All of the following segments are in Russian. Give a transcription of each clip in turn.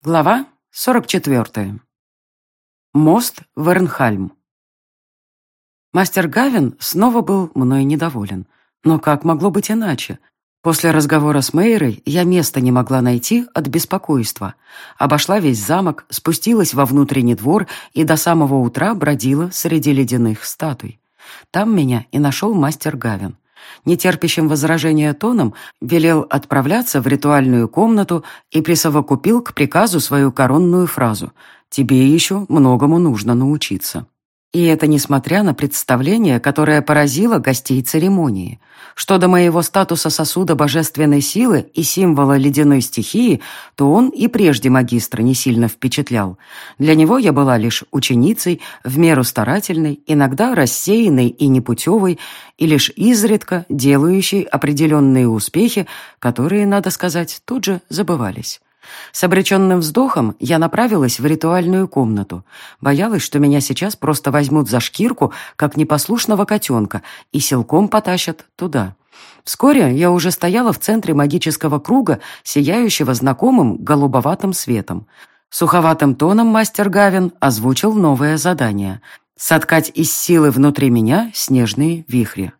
Глава 44. Мост Вернхальм. Мастер Гавин снова был мной недоволен. Но как могло быть иначе? После разговора с Мейрой я места не могла найти от беспокойства. Обошла весь замок, спустилась во внутренний двор и до самого утра бродила среди ледяных статуй. Там меня и нашел мастер Гавин нетерпящим возражения тоном, велел отправляться в ритуальную комнату и присовокупил к приказу свою коронную фразу «Тебе еще многому нужно научиться». И это несмотря на представление, которое поразило гостей церемонии. Что до моего статуса сосуда божественной силы и символа ледяной стихии, то он и прежде магистра не сильно впечатлял. Для него я была лишь ученицей, в меру старательной, иногда рассеянной и непутевой, и лишь изредка делающей определенные успехи, которые, надо сказать, тут же забывались. С обреченным вздохом я направилась в ритуальную комнату. Боялась, что меня сейчас просто возьмут за шкирку, как непослушного котенка, и силком потащат туда. Вскоре я уже стояла в центре магического круга, сияющего знакомым голубоватым светом. Суховатым тоном мастер Гавин озвучил новое задание — соткать из силы внутри меня снежные вихри.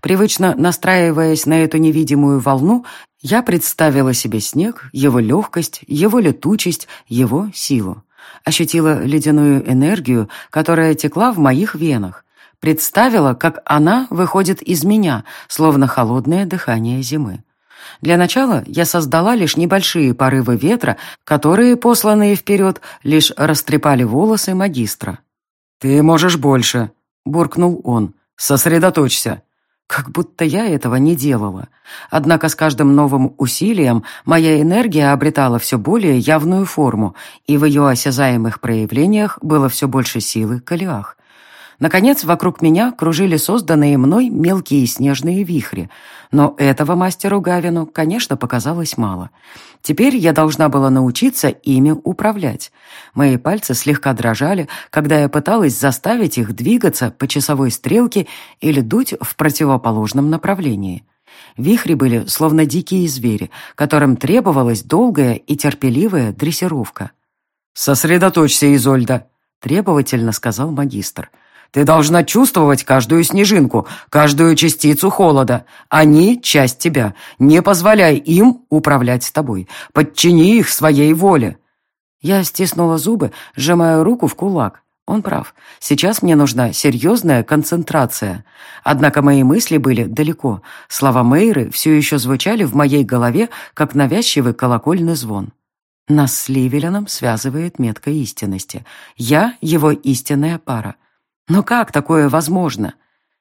Привычно настраиваясь на эту невидимую волну, я представила себе снег, его легкость, его летучесть, его силу. Ощутила ледяную энергию, которая текла в моих венах. Представила, как она выходит из меня, словно холодное дыхание зимы. Для начала я создала лишь небольшие порывы ветра, которые, посланные вперед, лишь растрепали волосы магистра. «Ты можешь больше», — буркнул он. «Сосредоточься». Как будто я этого не делала. Однако с каждым новым усилием моя энергия обретала все более явную форму, и в ее осязаемых проявлениях было все больше силы Калиах. Наконец, вокруг меня кружили созданные мной мелкие снежные вихри. Но этого мастеру Гавину, конечно, показалось мало. Теперь я должна была научиться ими управлять. Мои пальцы слегка дрожали, когда я пыталась заставить их двигаться по часовой стрелке или дуть в противоположном направлении. Вихри были словно дикие звери, которым требовалась долгая и терпеливая дрессировка. «Сосредоточься, Изольда», — требовательно сказал магистр. — ты должна чувствовать каждую снежинку, каждую частицу холода. Они — часть тебя. Не позволяй им управлять тобой. Подчини их своей воле». Я стиснула зубы, сжимая руку в кулак. Он прав. Сейчас мне нужна серьезная концентрация. Однако мои мысли были далеко. Слова Мейры все еще звучали в моей голове, как навязчивый колокольный звон. Нас с Ливелином связывает метка истинности. Я — его истинная пара. Но как такое возможно?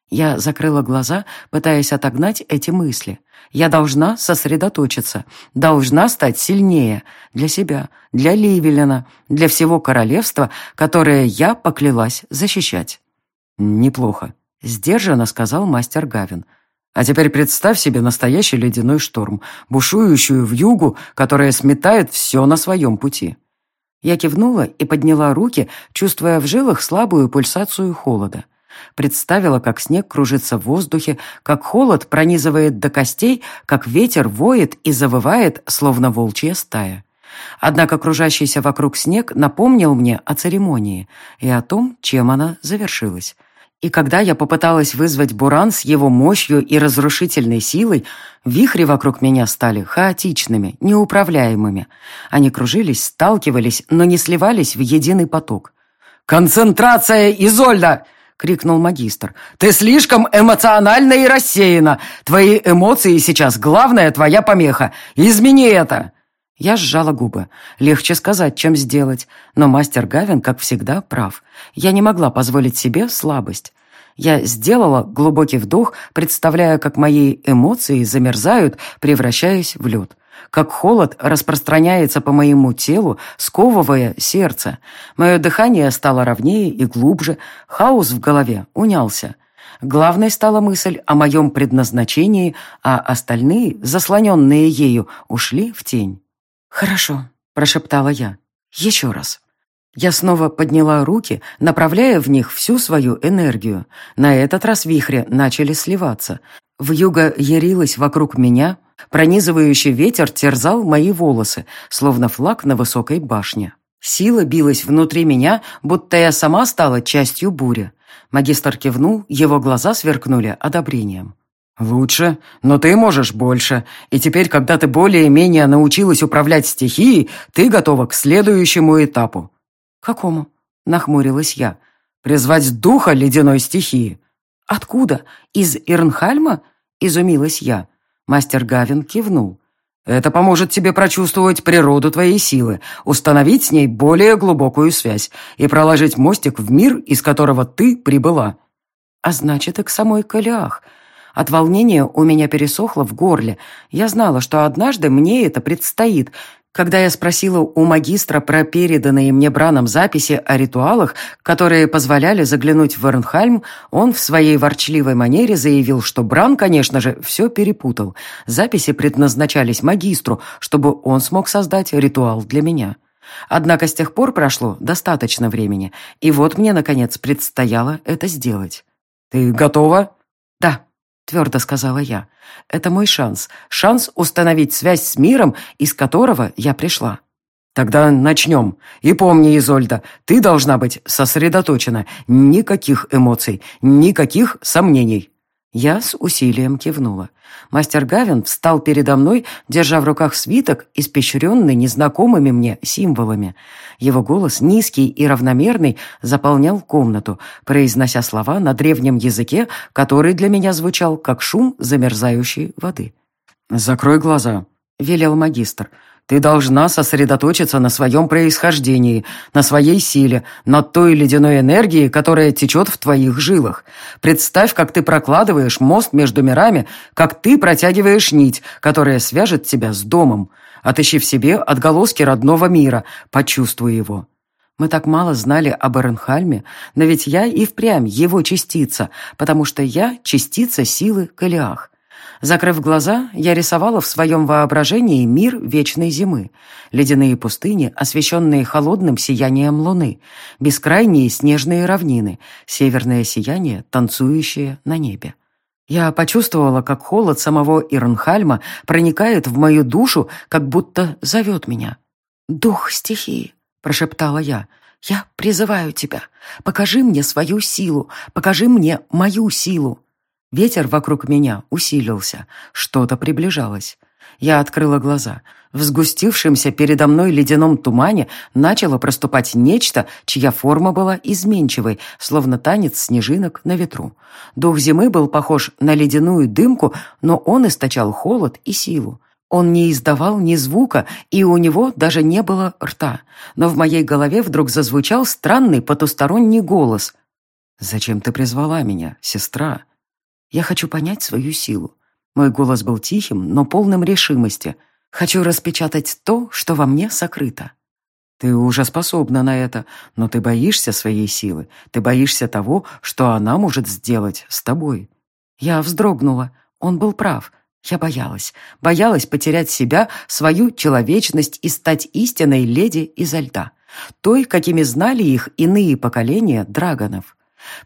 Я закрыла глаза, пытаясь отогнать эти мысли. Я должна сосредоточиться, должна стать сильнее для себя, для Ливелина, для всего королевства, которое я поклялась защищать. «Неплохо», — сдержанно сказал мастер Гавин. «А теперь представь себе настоящий ледяной шторм, бушующую в югу, которая сметает все на своем пути». Я кивнула и подняла руки, чувствуя в жилах слабую пульсацию холода. Представила, как снег кружится в воздухе, как холод пронизывает до костей, как ветер воет и завывает, словно волчья стая. Однако кружащийся вокруг снег напомнил мне о церемонии и о том, чем она завершилась. И когда я попыталась вызвать буран с его мощью и разрушительной силой, вихри вокруг меня стали хаотичными, неуправляемыми. Они кружились, сталкивались, но не сливались в единый поток. «Концентрация, Изольда!» — крикнул магистр. «Ты слишком эмоциональна и рассеяна. Твои эмоции сейчас главная твоя помеха. Измени это!» Я сжала губы. Легче сказать, чем сделать. Но мастер Гавин, как всегда, прав. Я не могла позволить себе слабость. Я сделала глубокий вдох, представляя, как мои эмоции замерзают, превращаясь в лед. Как холод распространяется по моему телу, сковывая сердце. Мое дыхание стало ровнее и глубже, хаос в голове унялся. Главной стала мысль о моем предназначении, а остальные, заслоненные ею, ушли в тень. «Хорошо», — прошептала я. «Еще раз». Я снова подняла руки, направляя в них всю свою энергию. На этот раз вихри начали сливаться. Вьюга ярилась вокруг меня, Пронизывающий ветер терзал мои волосы, словно флаг на высокой башне. Сила билась внутри меня, будто я сама стала частью бури. Магистр кивнул, его глаза сверкнули одобрением. «Лучше, но ты можешь больше. И теперь, когда ты более-менее научилась управлять стихией, ты готова к следующему этапу». «Какому?» — нахмурилась я. «Призвать духа ледяной стихии». «Откуда? Из Ирнхальма?» — изумилась я. Мастер Гавин кивнул. «Это поможет тебе прочувствовать природу твоей силы, установить с ней более глубокую связь и проложить мостик в мир, из которого ты прибыла». «А значит, и к самой Калиах», от волнения у меня пересохло в горле. Я знала, что однажды мне это предстоит. Когда я спросила у магистра про переданные мне Браном записи о ритуалах, которые позволяли заглянуть в Эрнхальм, он в своей ворчливой манере заявил, что Бран, конечно же, все перепутал. Записи предназначались магистру, чтобы он смог создать ритуал для меня. Однако с тех пор прошло достаточно времени, и вот мне, наконец, предстояло это сделать. «Ты готова?» Твердо сказала я. «Это мой шанс. Шанс установить связь с миром, из которого я пришла». «Тогда начнем. И помни, Изольда, ты должна быть сосредоточена. Никаких эмоций, никаких сомнений». Я с усилием кивнула. Мастер Гавин встал передо мной, держа в руках свиток, испещренный незнакомыми мне символами. Его голос, низкий и равномерный, заполнял комнату, произнося слова на древнем языке, который для меня звучал как шум замерзающей воды. «Закрой глаза», — велел магистр. Ты должна сосредоточиться на своем происхождении, на своей силе, на той ледяной энергии, которая течет в твоих жилах. Представь, как ты прокладываешь мост между мирами, как ты протягиваешь нить, которая свяжет тебя с домом. Отыщи в себе отголоски родного мира, почувствуй его. Мы так мало знали об Эренхальме, но ведь я и впрямь его частица, потому что я частица силы Калиах. Закрыв глаза, я рисовала в своем воображении мир вечной зимы. Ледяные пустыни, освещенные холодным сиянием луны, бескрайние снежные равнины, северное сияние, танцующее на небе. Я почувствовала, как холод самого Ирнхальма проникает в мою душу, как будто зовет меня. «Дух стихии», — прошептала я, — «я призываю тебя. Покажи мне свою силу, покажи мне мою силу». Ветер вокруг меня усилился, что-то приближалось. Я открыла глаза. В сгустившемся передо мной ледяном тумане начало проступать нечто, чья форма была изменчивой, словно танец снежинок на ветру. Дух зимы был похож на ледяную дымку, но он источал холод и силу. Он не издавал ни звука, и у него даже не было рта. Но в моей голове вдруг зазвучал странный потусторонний голос. «Зачем ты призвала меня, сестра?» Я хочу понять свою силу. Мой голос был тихим, но полным решимости. Хочу распечатать то, что во мне сокрыто. Ты уже способна на это, но ты боишься своей силы. Ты боишься того, что она может сделать с тобой. Я вздрогнула. Он был прав. Я боялась. Боялась потерять себя, свою человечность и стать истинной леди изо льда. Той, какими знали их иные поколения драгонов.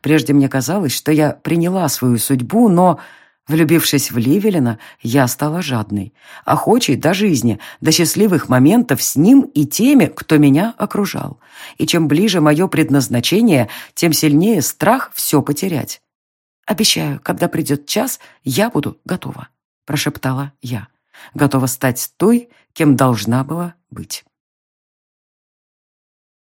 Прежде мне казалось, что я приняла свою судьбу, но, влюбившись в Ливелина, я стала жадной, охочей до жизни, до счастливых моментов с ним и теми, кто меня окружал. И чем ближе мое предназначение, тем сильнее страх все потерять. «Обещаю, когда придет час, я буду готова», — прошептала я. «Готова стать той, кем должна была быть».